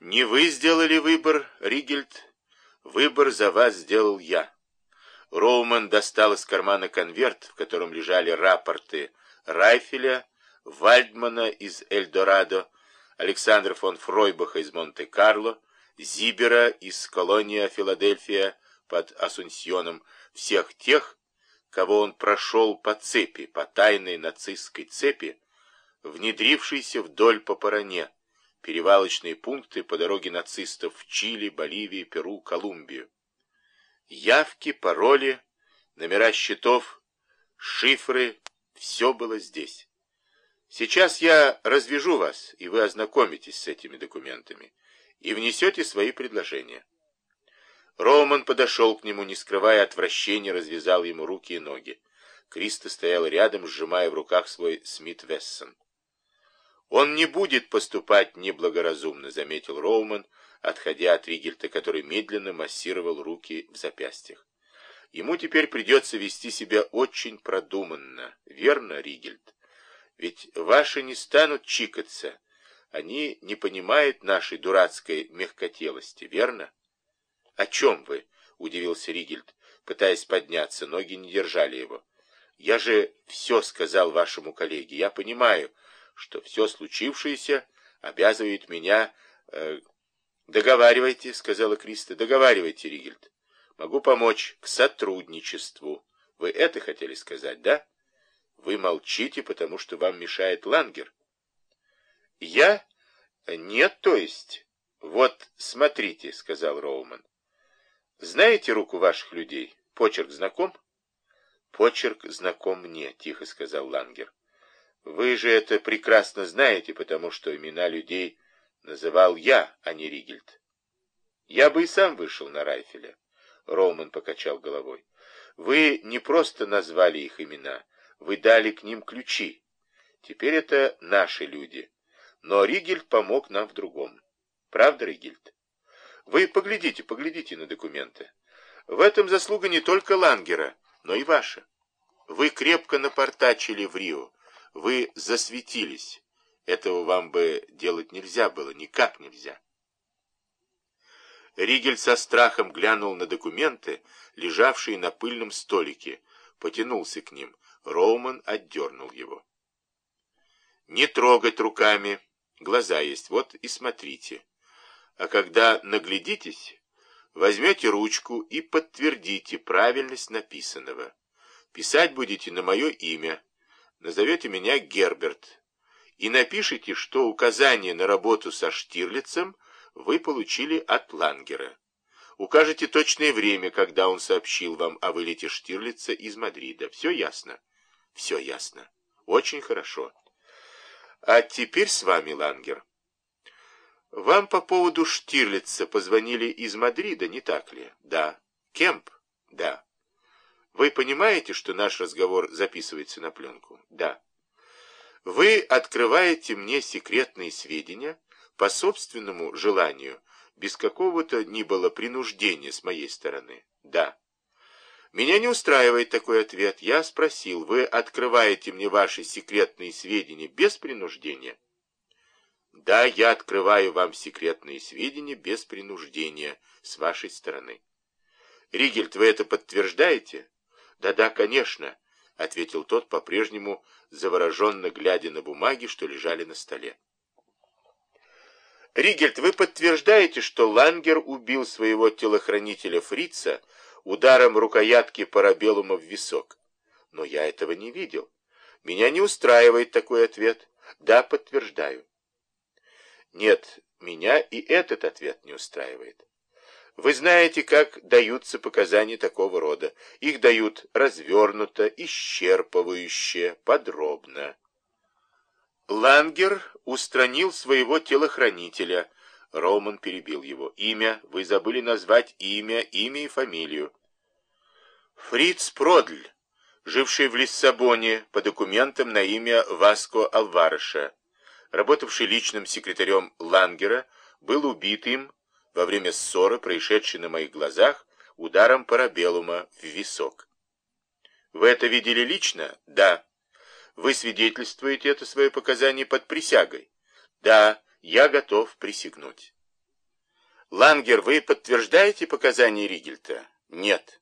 Не вы сделали выбор, Ригельд. Выбор за вас сделал я. Роуман достал из кармана конверт, в котором лежали рапорты Райфеля, Вальдмана из Эльдорадо, Александра фон Фройбаха из Монте-Карло, Зибера из колония Филадельфия под Асунсьоном, всех тех, кого он прошел по цепи, по тайной нацистской цепи, внедрившейся вдоль по Паране, перевалочные пункты по дороге нацистов в Чили, Боливии, Перу, Колумбию. Явки, пароли, номера счетов, шифры, все было здесь. Сейчас я развяжу вас, и вы ознакомитесь с этими документами, и внесете свои предложения. Роуман подошел к нему, не скрывая отвращения, развязал ему руки и ноги. Криста стоял рядом, сжимая в руках свой Смит Вессон. «Он не будет поступать неблагоразумно», — заметил Роуман, отходя от Ригельта, который медленно массировал руки в запястьях. «Ему теперь придется вести себя очень продуманно. Верно, Ригельт? Ведь ваши не станут чикаться. Они не понимают нашей дурацкой мягкотелости, верно?» «О чем вы?» — удивился Ригельд, пытаясь подняться. Ноги не держали его. «Я же все сказал вашему коллеге. Я понимаю, что все случившееся обязывает меня...» э, «Договаривайте», — сказала Криста. «Договаривайте, Ригельд. Могу помочь к сотрудничеству. Вы это хотели сказать, да? Вы молчите, потому что вам мешает Лангер». «Я? Нет, то есть...» «Вот, смотрите», — сказал Роуман. Знаете руку ваших людей? Почерк знаком? Почерк знаком мне, тихо сказал Лангер. Вы же это прекрасно знаете, потому что имена людей называл я, а не Ригельд. Я бы и сам вышел на Райфеля. Роуман покачал головой. Вы не просто назвали их имена, вы дали к ним ключи. Теперь это наши люди. Но Ригельд помог нам в другом. Правда, Ригельд? Вы поглядите, поглядите на документы. В этом заслуга не только Лангера, но и ваша. Вы крепко напортачили в Рио. Вы засветились. Этого вам бы делать нельзя было, никак нельзя. Ригель со страхом глянул на документы, лежавшие на пыльном столике, потянулся к ним. Роуман отдернул его. «Не трогать руками. Глаза есть, вот и смотрите». А когда наглядитесь, возьмете ручку и подтвердите правильность написанного. Писать будете на мое имя, назовете меня Герберт, и напишите, что указание на работу со Штирлицем вы получили от Лангера. Укажете точное время, когда он сообщил вам о вылете Штирлица из Мадрида. Все ясно? Все ясно. Очень хорошо. А теперь с вами, Лангер. Вам по поводу Штирлица позвонили из Мадрида, не так ли? Да. Кемп? Да. Вы понимаете, что наш разговор записывается на пленку? Да. Вы открываете мне секретные сведения по собственному желанию, без какого-то ни было принуждения с моей стороны? Да. Меня не устраивает такой ответ. Я спросил, вы открываете мне ваши секретные сведения без принуждения? Да, я открываю вам секретные сведения без принуждения с вашей стороны. Ригельд, вы это подтверждаете? Да-да, конечно, ответил тот, по-прежнему завороженно глядя на бумаги, что лежали на столе. Ригельд, вы подтверждаете, что Лангер убил своего телохранителя Фрица ударом рукоятки парабеллума в висок? Но я этого не видел. Меня не устраивает такой ответ. Да, подтверждаю. Нет, меня и этот ответ не устраивает. Вы знаете, как даются показания такого рода. Их дают развернуто, исчерпывающе, подробно. Лангер устранил своего телохранителя. Роман перебил его. Имя. Вы забыли назвать имя, имя и фамилию. Фриц Продль, живший в Лиссабоне по документам на имя Васко Алвареша работавший личным секретарем Лангера, был убит им во время ссоры, происшедшей на моих глазах, ударом парабеллума в висок. Вы это видели лично? Да. Вы свидетельствуете это свое показание под присягой? Да, я готов присягнуть. Лангер, вы подтверждаете показания Ригельта? Нет.